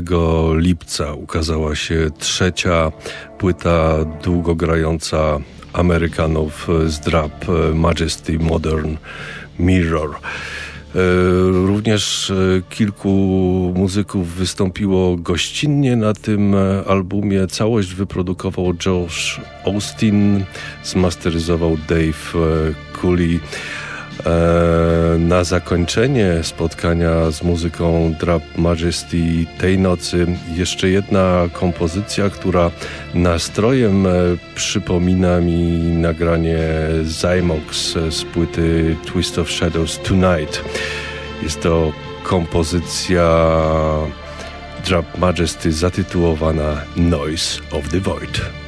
12 lipca ukazała się trzecia płyta długogrająca Amerykanów z Drap Majesty Modern Mirror. E, również e, kilku muzyków wystąpiło gościnnie na tym albumie. Całość wyprodukował Josh Austin, zmasteryzował Dave Cooley. E, na zakończenie spotkania z muzyką Drap Majesty tej nocy jeszcze jedna kompozycja, która nastrojem e, przypomina mi nagranie Zymox z płyty Twist of Shadows Tonight. Jest to kompozycja Drap Majesty zatytułowana Noise of the Void.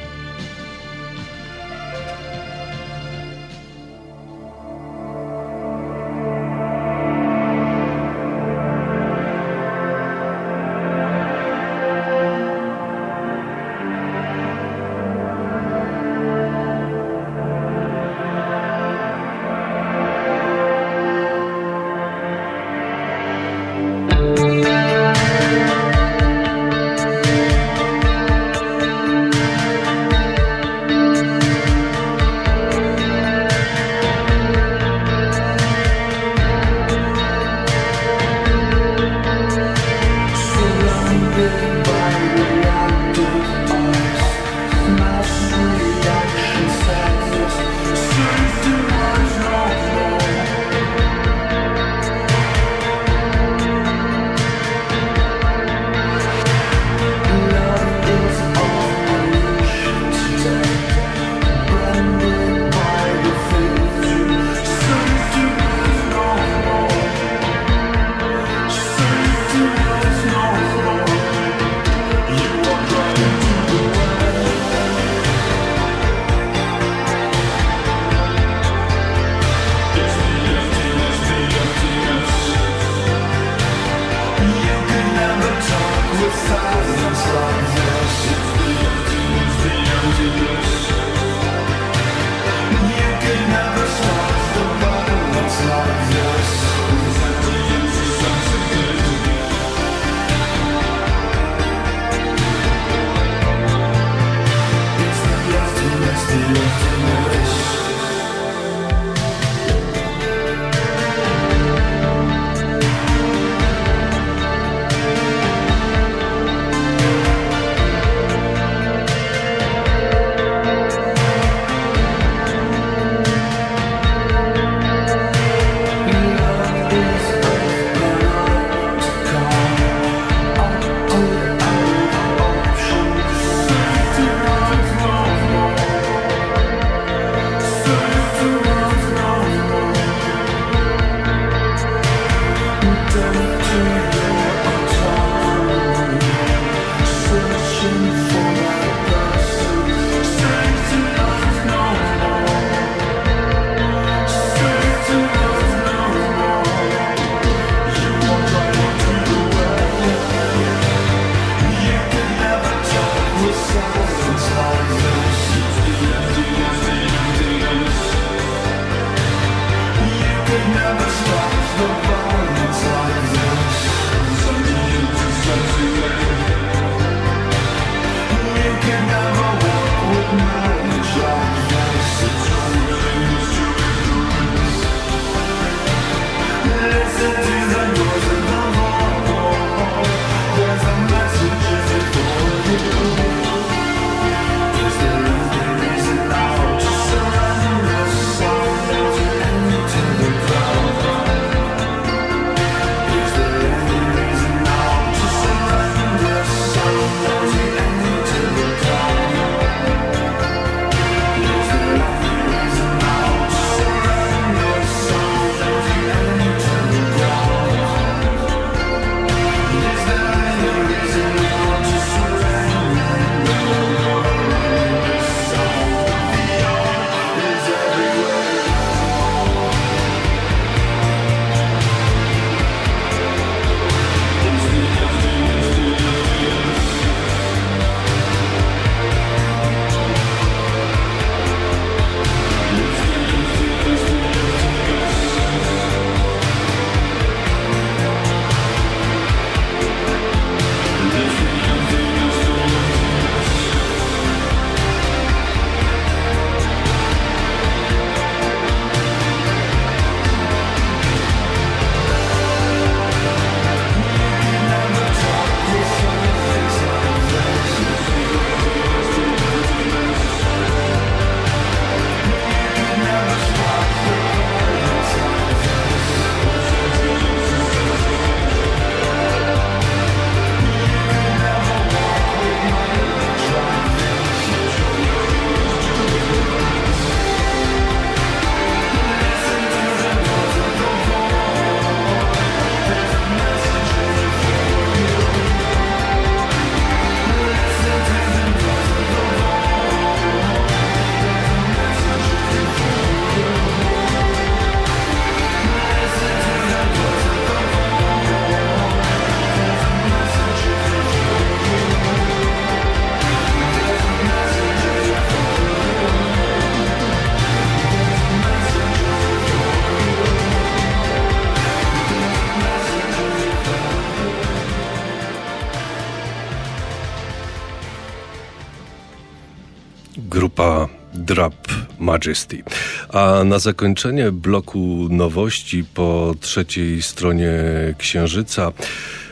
Grupa Drap Majesty. A na zakończenie bloku nowości po trzeciej stronie Księżyca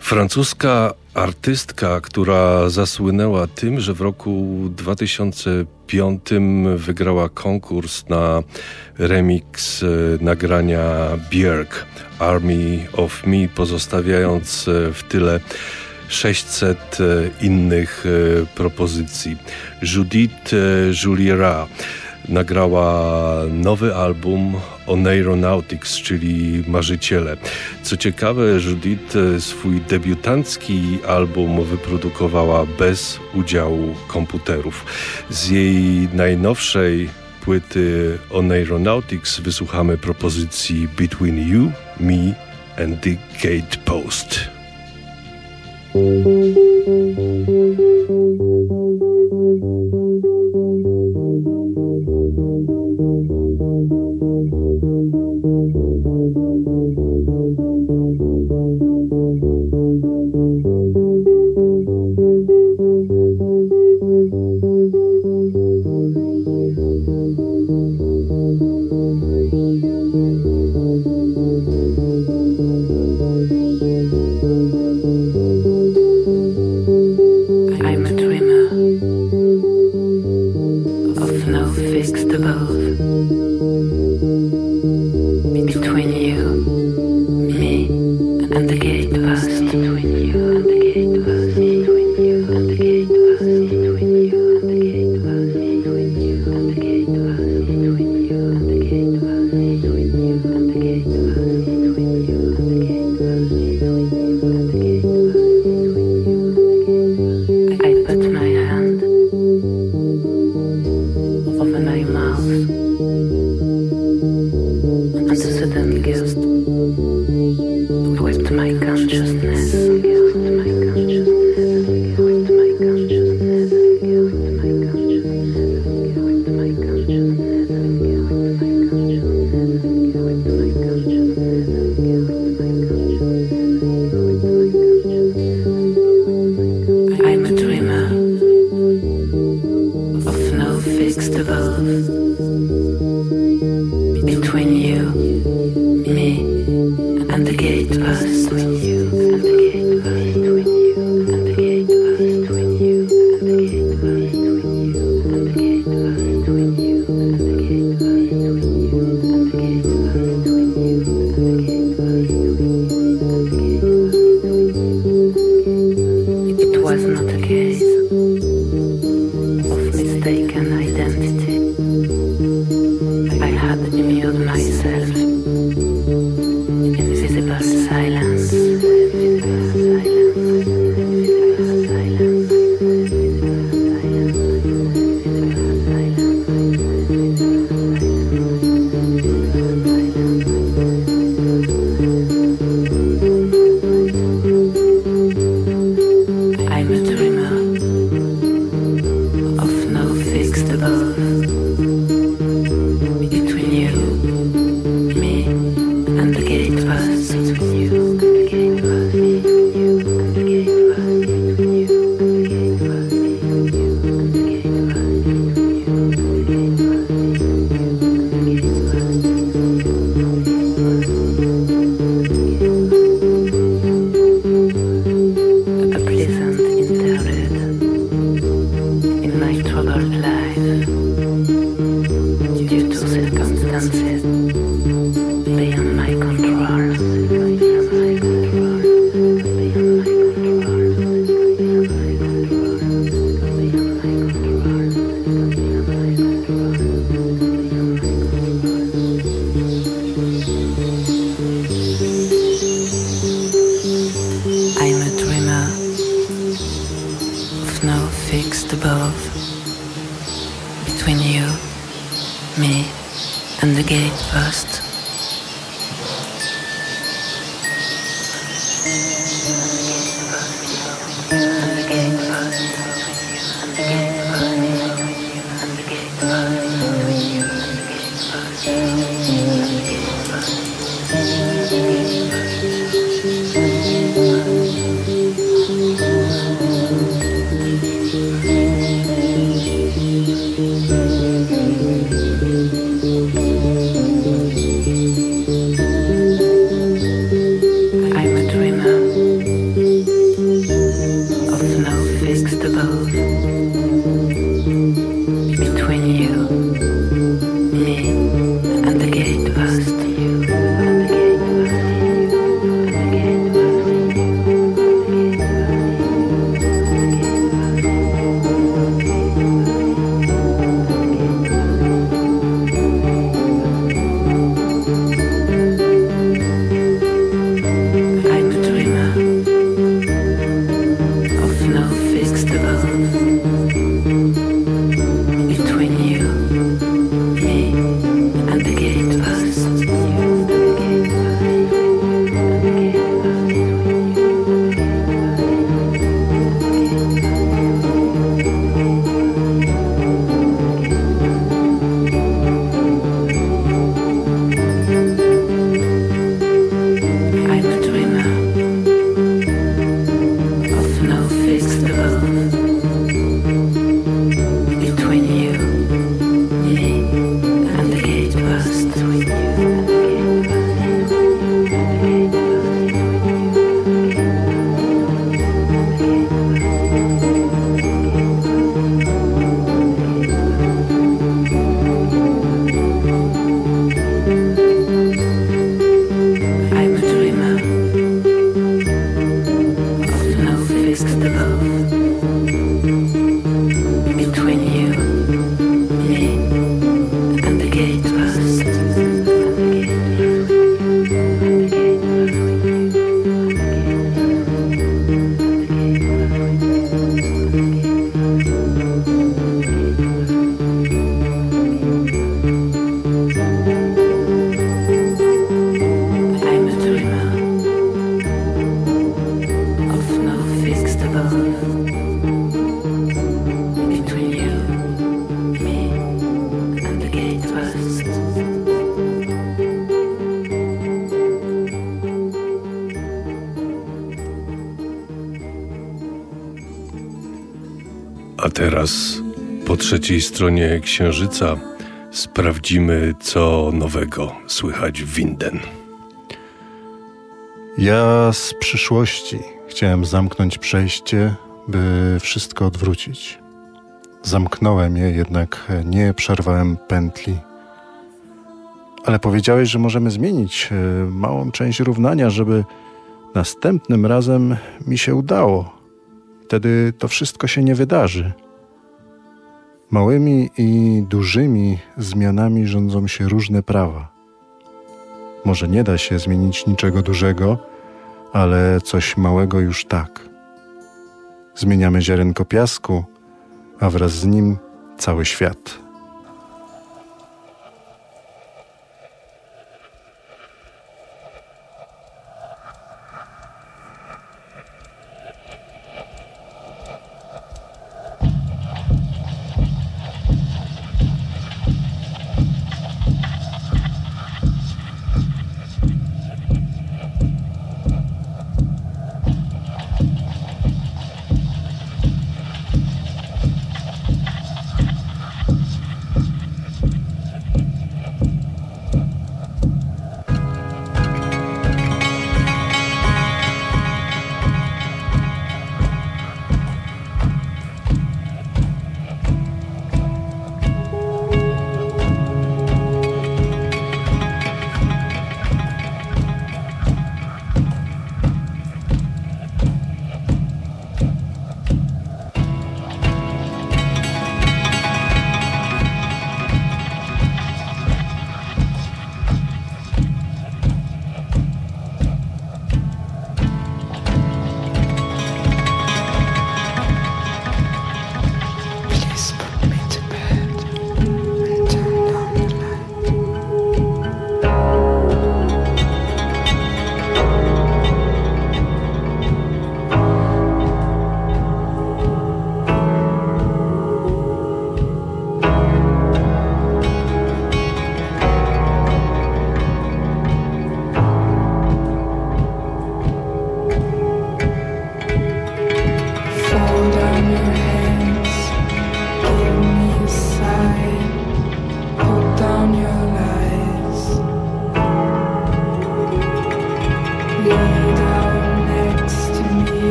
francuska artystka, która zasłynęła tym, że w roku 2005 wygrała konkurs na remix e, nagrania Björk Army of Me, pozostawiając e, w tyle 600 e, innych e, propozycji. Judith e, Juliera nagrała nowy album Oneironautics, czyli Marzyciele. Co ciekawe, Judith swój debiutancki album wyprodukowała bez udziału komputerów. Z jej najnowszej płyty Oneironautics wysłuchamy propozycji Between You, Me and the Gatepost. Thank you. Teraz po trzeciej stronie Księżyca sprawdzimy, co nowego słychać w Winden. Ja z przyszłości chciałem zamknąć przejście, by wszystko odwrócić. Zamknąłem je, jednak nie przerwałem pętli. Ale powiedziałeś, że możemy zmienić e, małą część równania, żeby następnym razem mi się udało. Wtedy to wszystko się nie wydarzy. Małymi i dużymi zmianami rządzą się różne prawa. Może nie da się zmienić niczego dużego, ale coś małego już tak. Zmieniamy ziarenko piasku, a wraz z nim cały świat.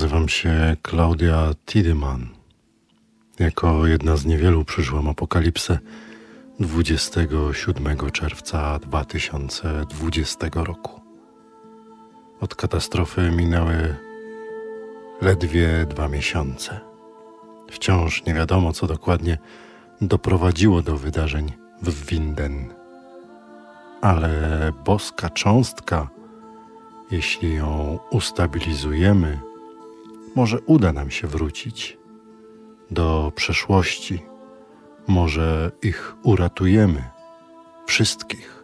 Nazywam się Claudia Tiedemann. Jako jedna z niewielu przeżyłam apokalipsę 27 czerwca 2020 roku. Od katastrofy minęły ledwie dwa miesiące. Wciąż nie wiadomo, co dokładnie doprowadziło do wydarzeń w Winden. Ale boska cząstka, jeśli ją ustabilizujemy, może uda nam się wrócić do przeszłości. Może ich uratujemy wszystkich.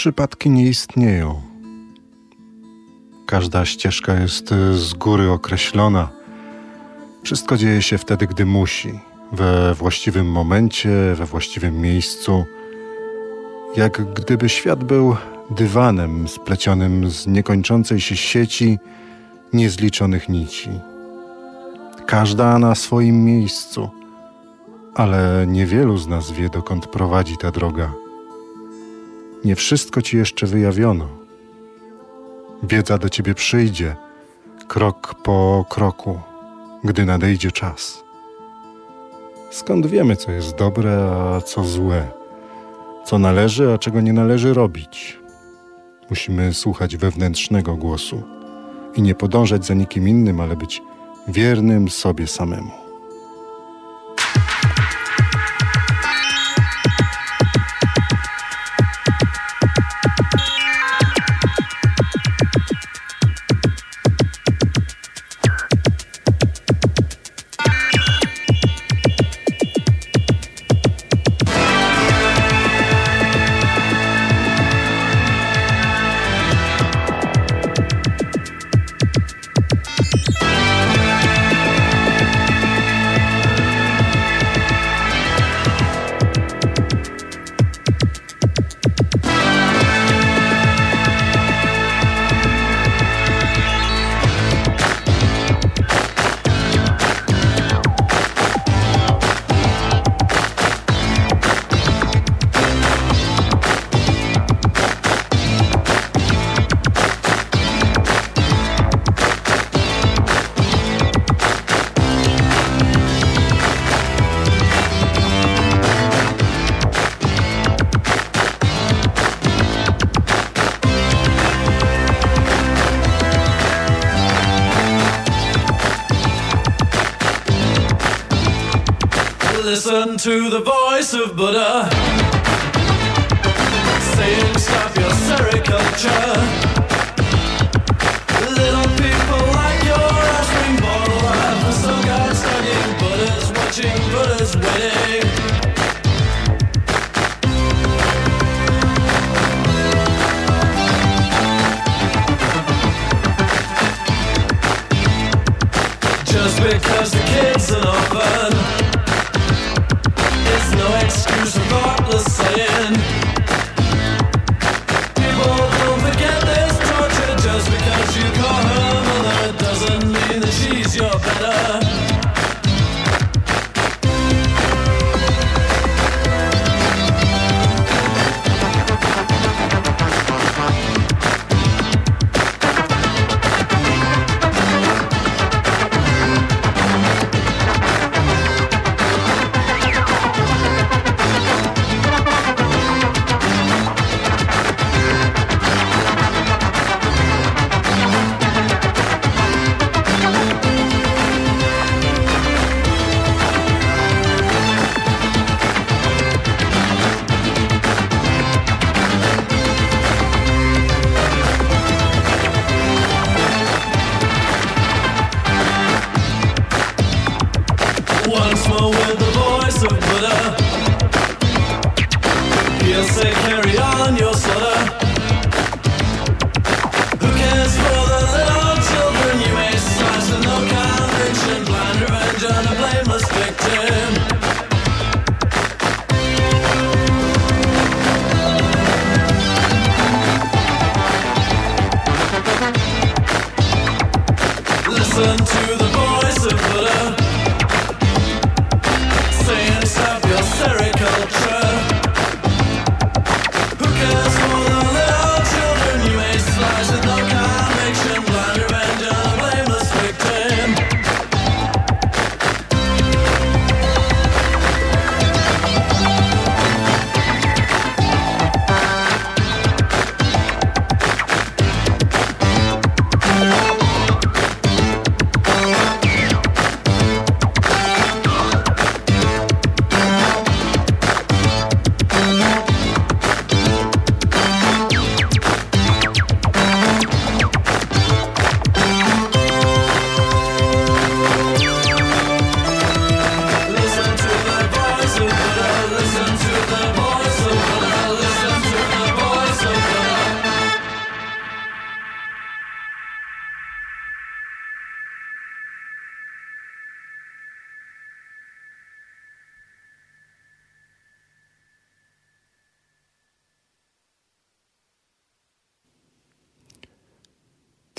Przypadki nie istnieją. każda ścieżka jest z góry określona. Wszystko dzieje się wtedy, gdy musi, we właściwym momencie, we właściwym miejscu. Jak gdyby świat był dywanem splecionym z niekończącej się sieci niezliczonych nici. Każda na swoim miejscu, ale niewielu z nas wie, dokąd prowadzi ta droga. Nie wszystko ci jeszcze wyjawiono. Wiedza do ciebie przyjdzie, krok po kroku, gdy nadejdzie czas. Skąd wiemy, co jest dobre, a co złe, co należy, a czego nie należy robić? Musimy słuchać wewnętrznego głosu i nie podążać za nikim innym, ale być wiernym sobie samemu. Listen to the voice of Buddha saying, Stop your sericulture.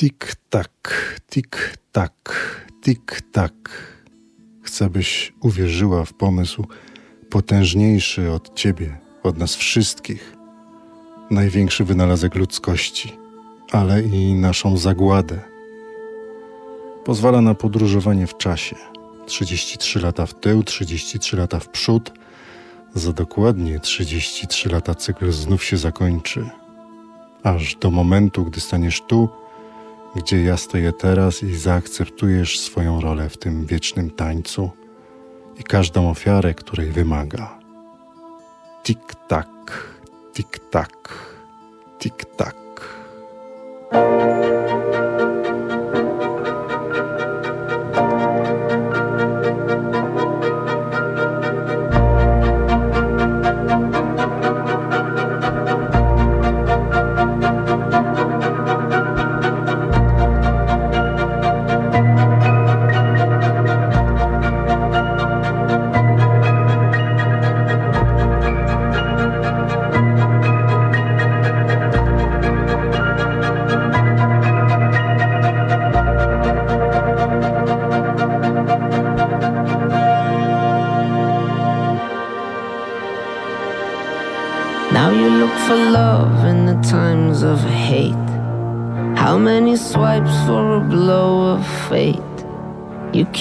Tik-tak, tik-tak, tik-tak. Chcę, byś uwierzyła w pomysł potężniejszy od ciebie, od nas wszystkich. Największy wynalazek ludzkości, ale i naszą zagładę. Pozwala na podróżowanie w czasie. 33 lata w tył, 33 lata w przód. Za dokładnie 33 lata cykl znów się zakończy. Aż do momentu, gdy staniesz tu, gdzie ja stoję teraz i zaakceptujesz swoją rolę w tym wiecznym tańcu i każdą ofiarę, której wymaga. Tik-tak, tik-tak, tik-tak.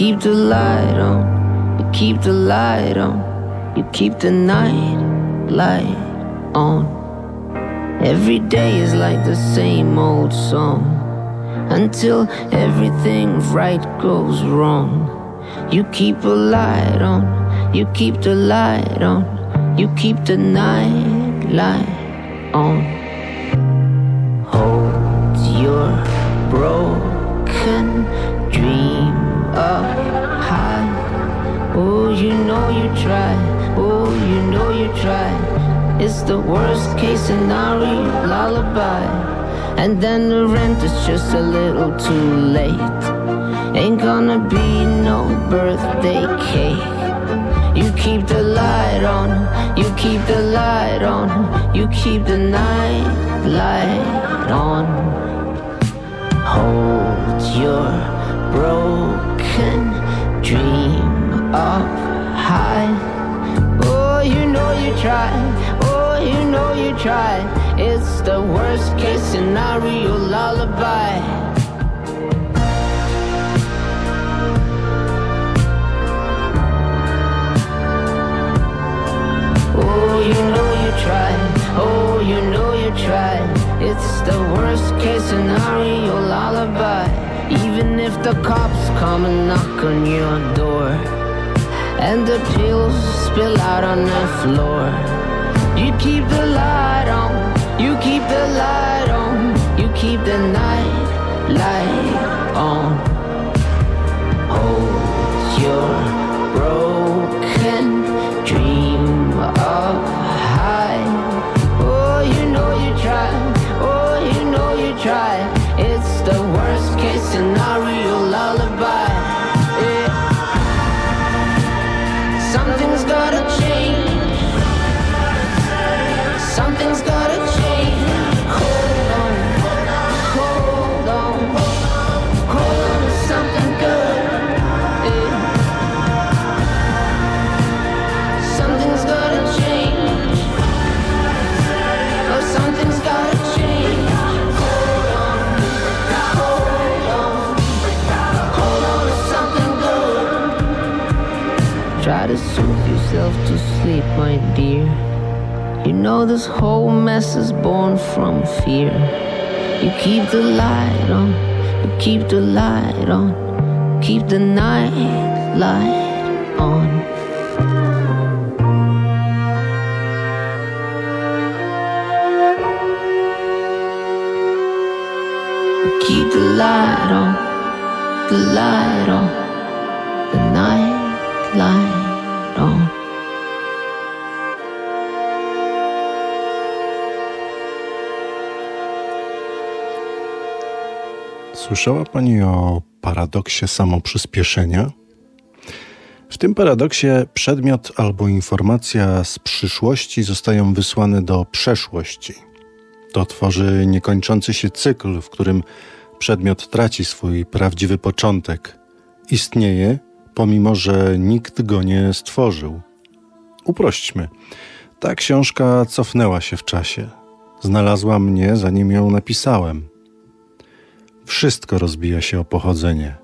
Keep the light on, you keep the light on, you keep the night light on. Every day is like the same old song until everything right goes wrong. You keep a light on, you keep the light on, you keep the night light on. Hold your broken dream up high. Oh, you know you try. Oh, you know you try. It's the worst case scenario lullaby. And then the rent is just a little too late. Ain't gonna be no birthday cake. You keep the light on, you keep the light on, you keep the night light on. Hold your broken dream up high. Oh, you know you try. Oh, you know you try. It's the worst case scenario lullaby. Oh, you know you try. Oh, you know you try. It's the worst case scenario lullaby. Even if the cops come and knock on your door And the pills spill out on the floor. You keep the light on, you keep the light on You keep the night light on. Hold your broken dream up yourself to sleep, my dear. You know this whole mess is born from fear. You keep the light on, you keep the light on, keep the night light on. Keep the light on, the light Słyszała Pani o paradoksie samoprzyspieszenia? W tym paradoksie przedmiot albo informacja z przyszłości zostają wysłane do przeszłości. To tworzy niekończący się cykl, w którym przedmiot traci swój prawdziwy początek. Istnieje, pomimo że nikt go nie stworzył. Uprośćmy. Ta książka cofnęła się w czasie. Znalazła mnie, zanim ją napisałem. Wszystko rozbija się o pochodzenie.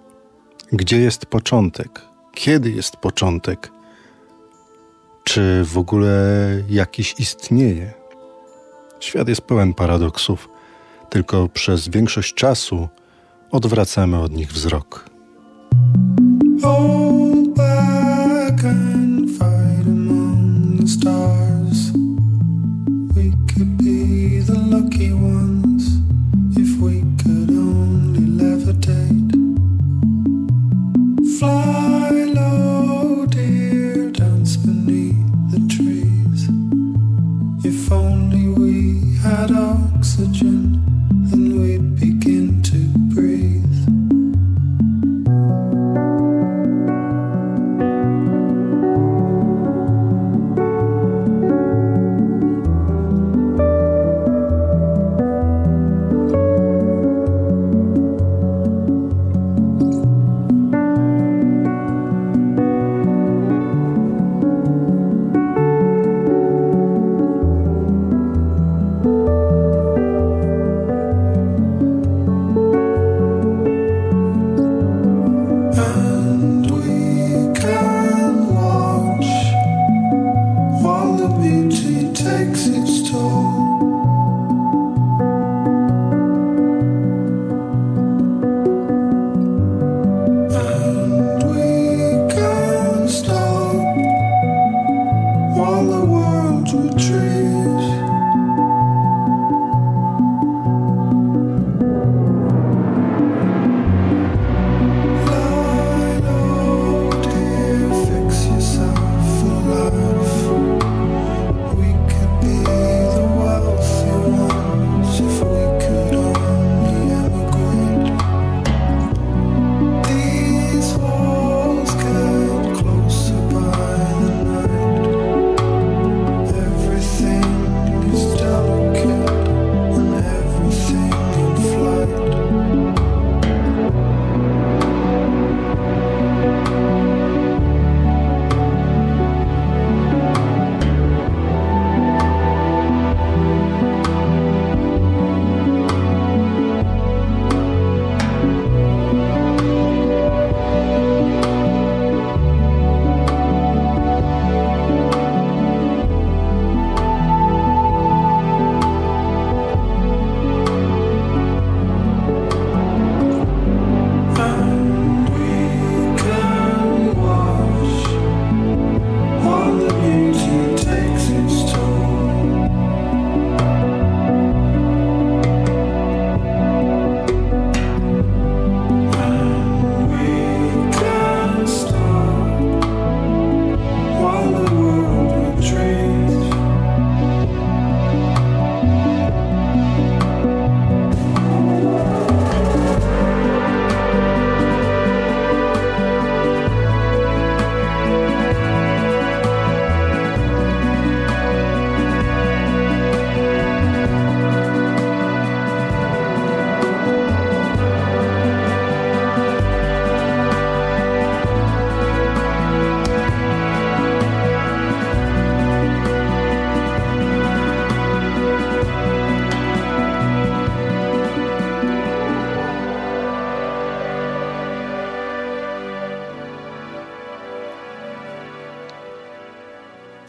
Gdzie jest początek? Kiedy jest początek? Czy w ogóle jakiś istnieje? Świat jest pełen paradoksów, tylko przez większość czasu odwracamy od nich wzrok. Oh. mim.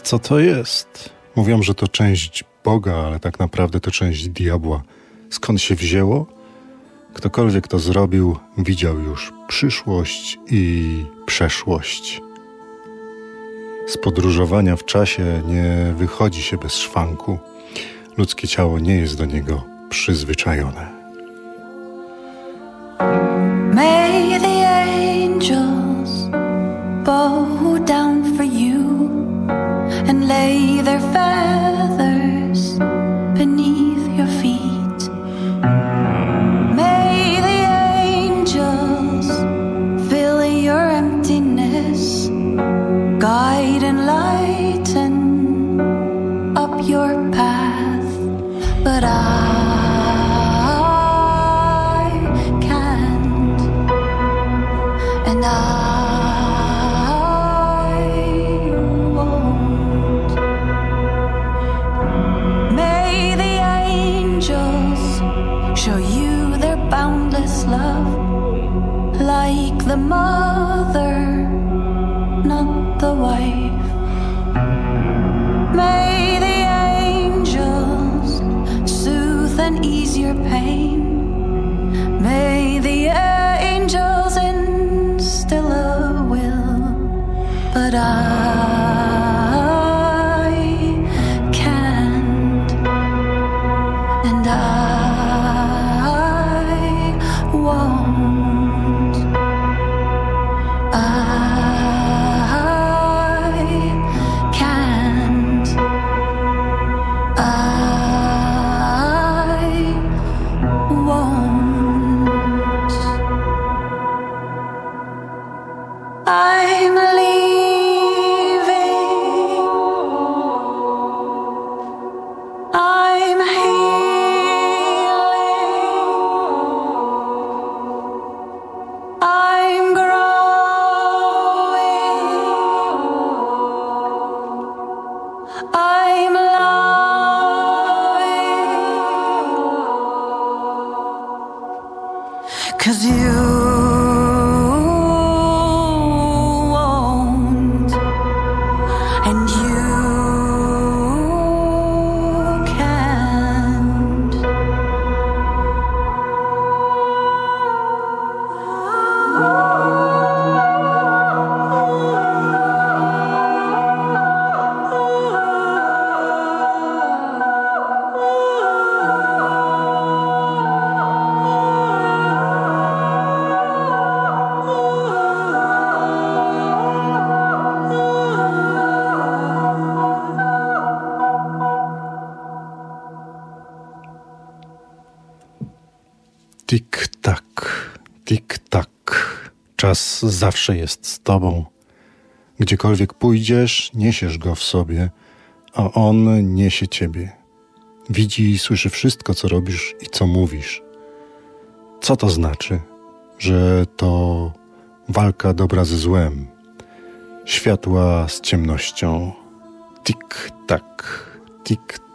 co to jest? Mówią, że to część Boga, ale tak naprawdę to część diabła. Skąd się wzięło? Ktokolwiek to zrobił, widział już przyszłość i przeszłość. Z podróżowania w czasie nie wychodzi się bez szwanku. Ludzkie ciało nie jest do niego przyzwyczajone. May the angel more. Zawsze jest z tobą. Gdziekolwiek pójdziesz, niesiesz go w sobie, a on niesie ciebie. Widzi i słyszy wszystko, co robisz i co mówisz. Co to znaczy? Że to walka dobra ze złem, światła z ciemnością. Tik-tak, tik-tak.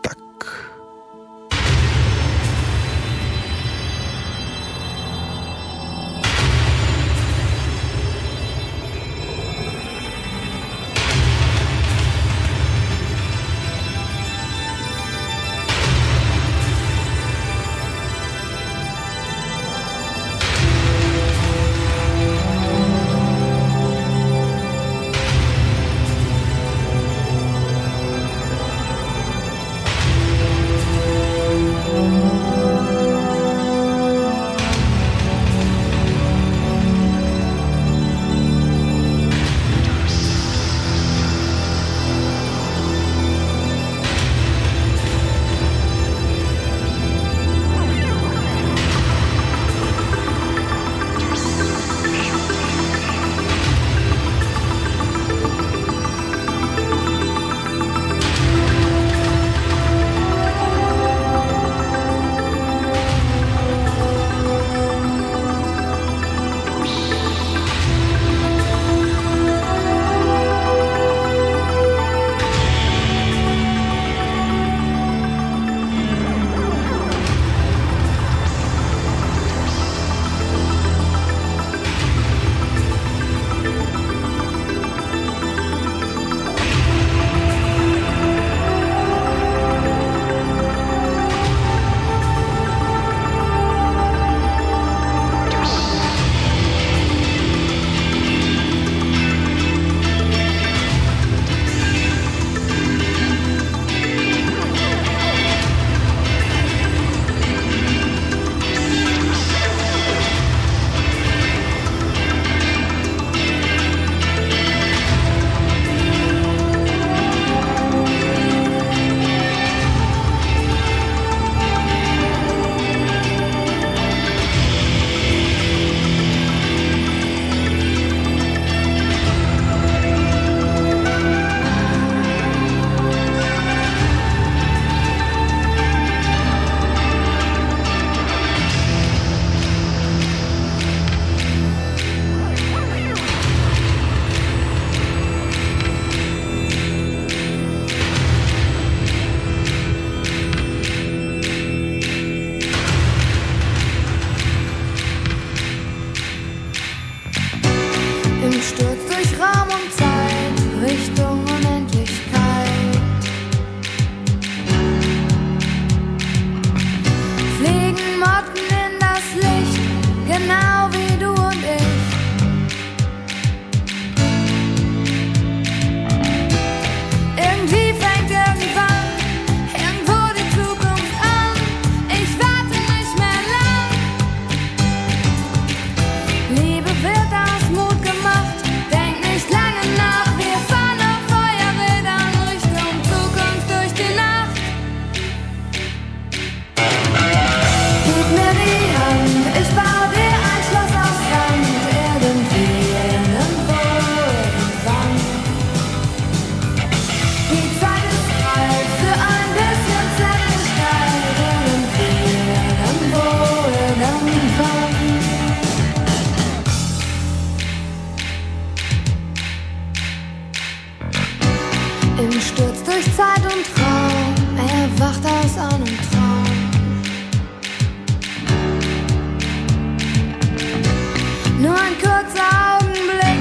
Augenblick,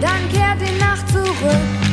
dann kehrt die Nacht zurück.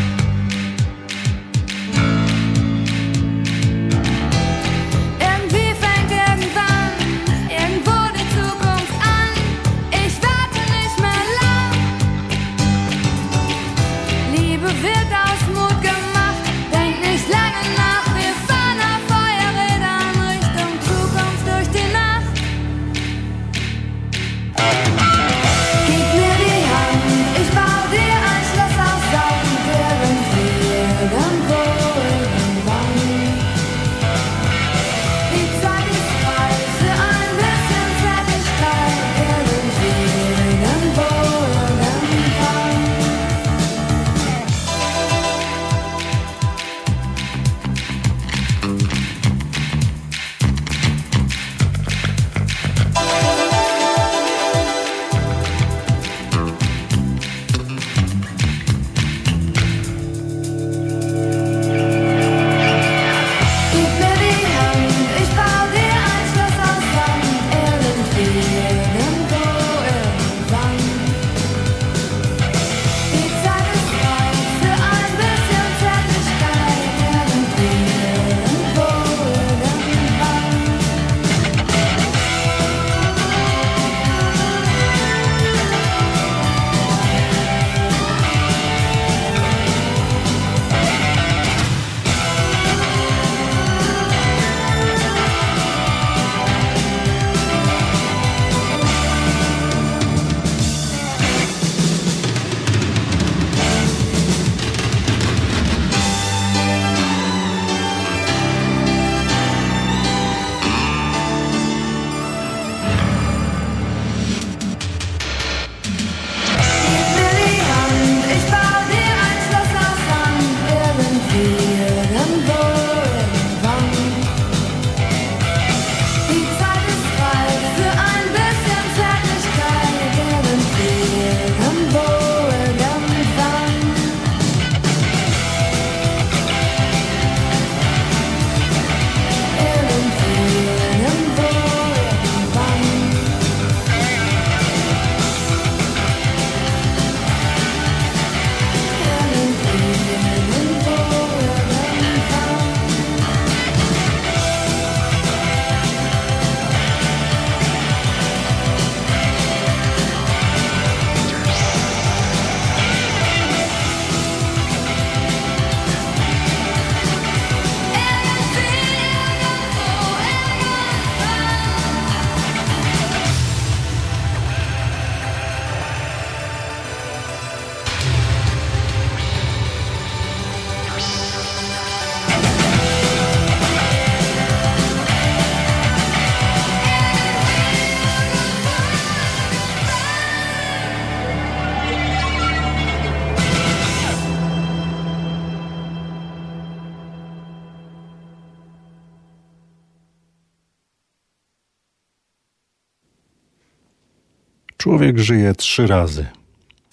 Człowiek żyje trzy razy.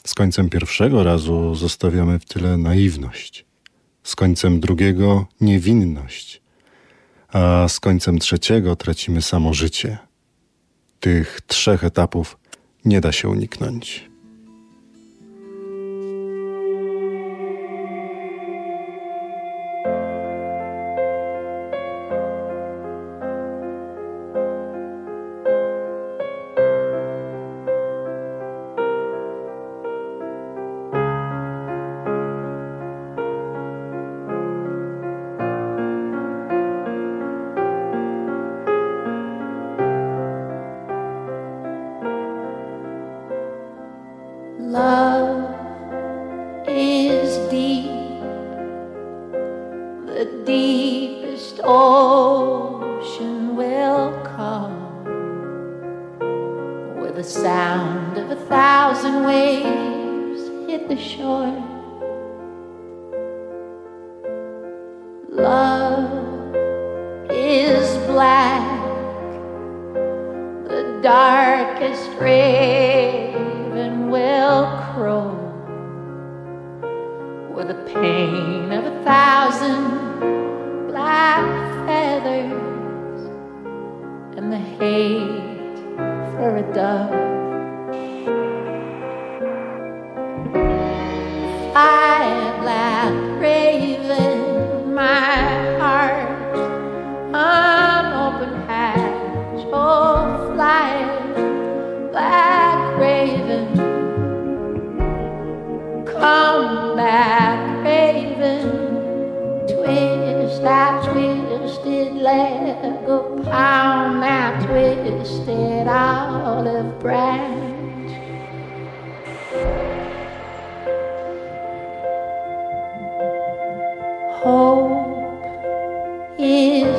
Z końcem pierwszego razu zostawiamy w tyle naiwność, z końcem drugiego niewinność, a z końcem trzeciego tracimy samo życie. Tych trzech etapów nie da się uniknąć.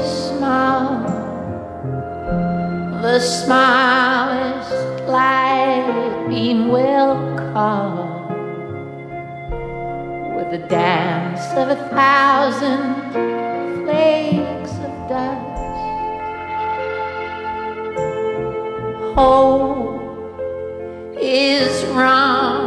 smile. The smile is like being welcome with the dance of a thousand flakes of dust. Hope is wrong.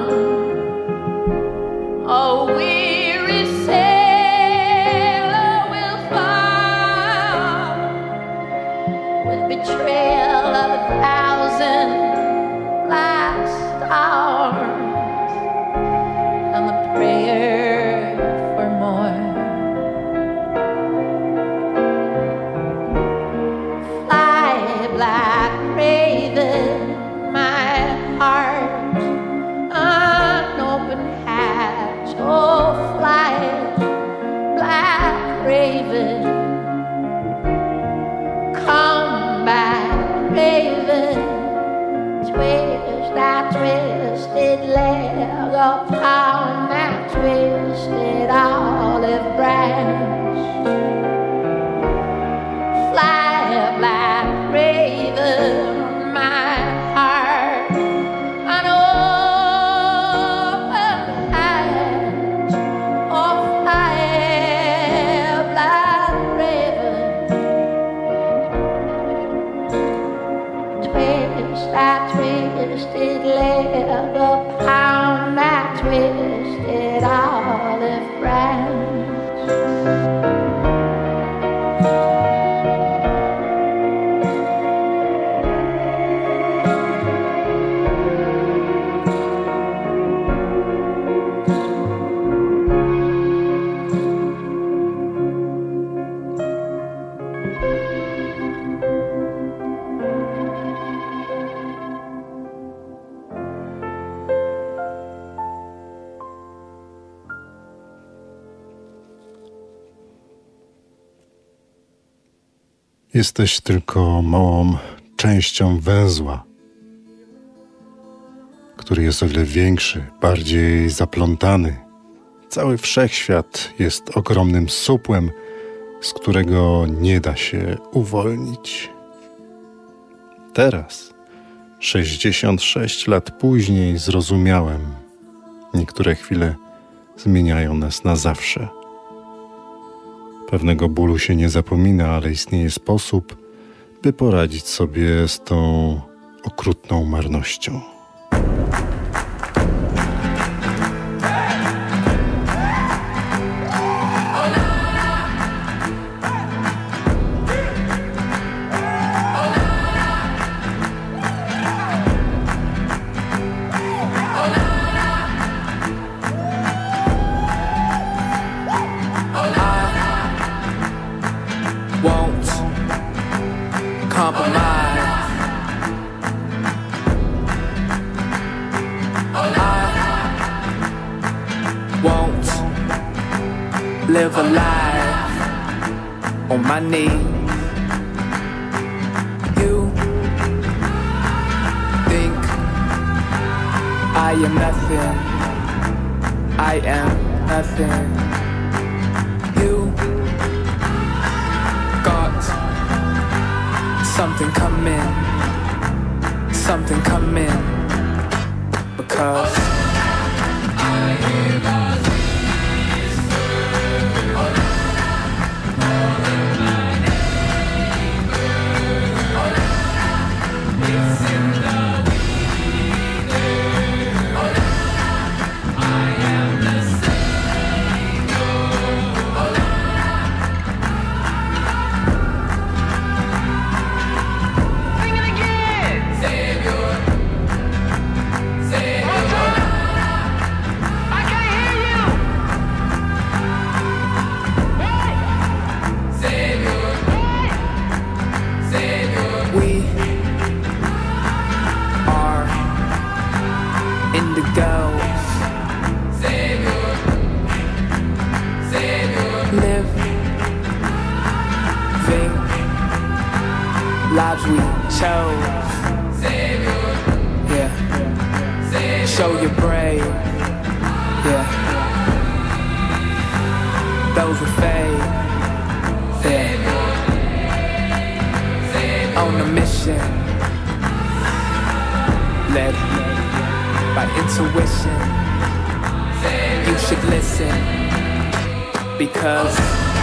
Jesteś tylko małą częścią węzła, który jest o wiele większy, bardziej zaplątany. Cały wszechświat jest ogromnym supłem, z którego nie da się uwolnić. Teraz, 66 lat później, zrozumiałem. Niektóre chwile zmieniają nas na zawsze. Pewnego bólu się nie zapomina, ale istnieje sposób, by poradzić sobie z tą okrutną marnością. Something come in, something come in, because I hear my chose. Yeah. Show you're brave. Yeah. Those who fade. Yeah on a mission led by intuition you should listen because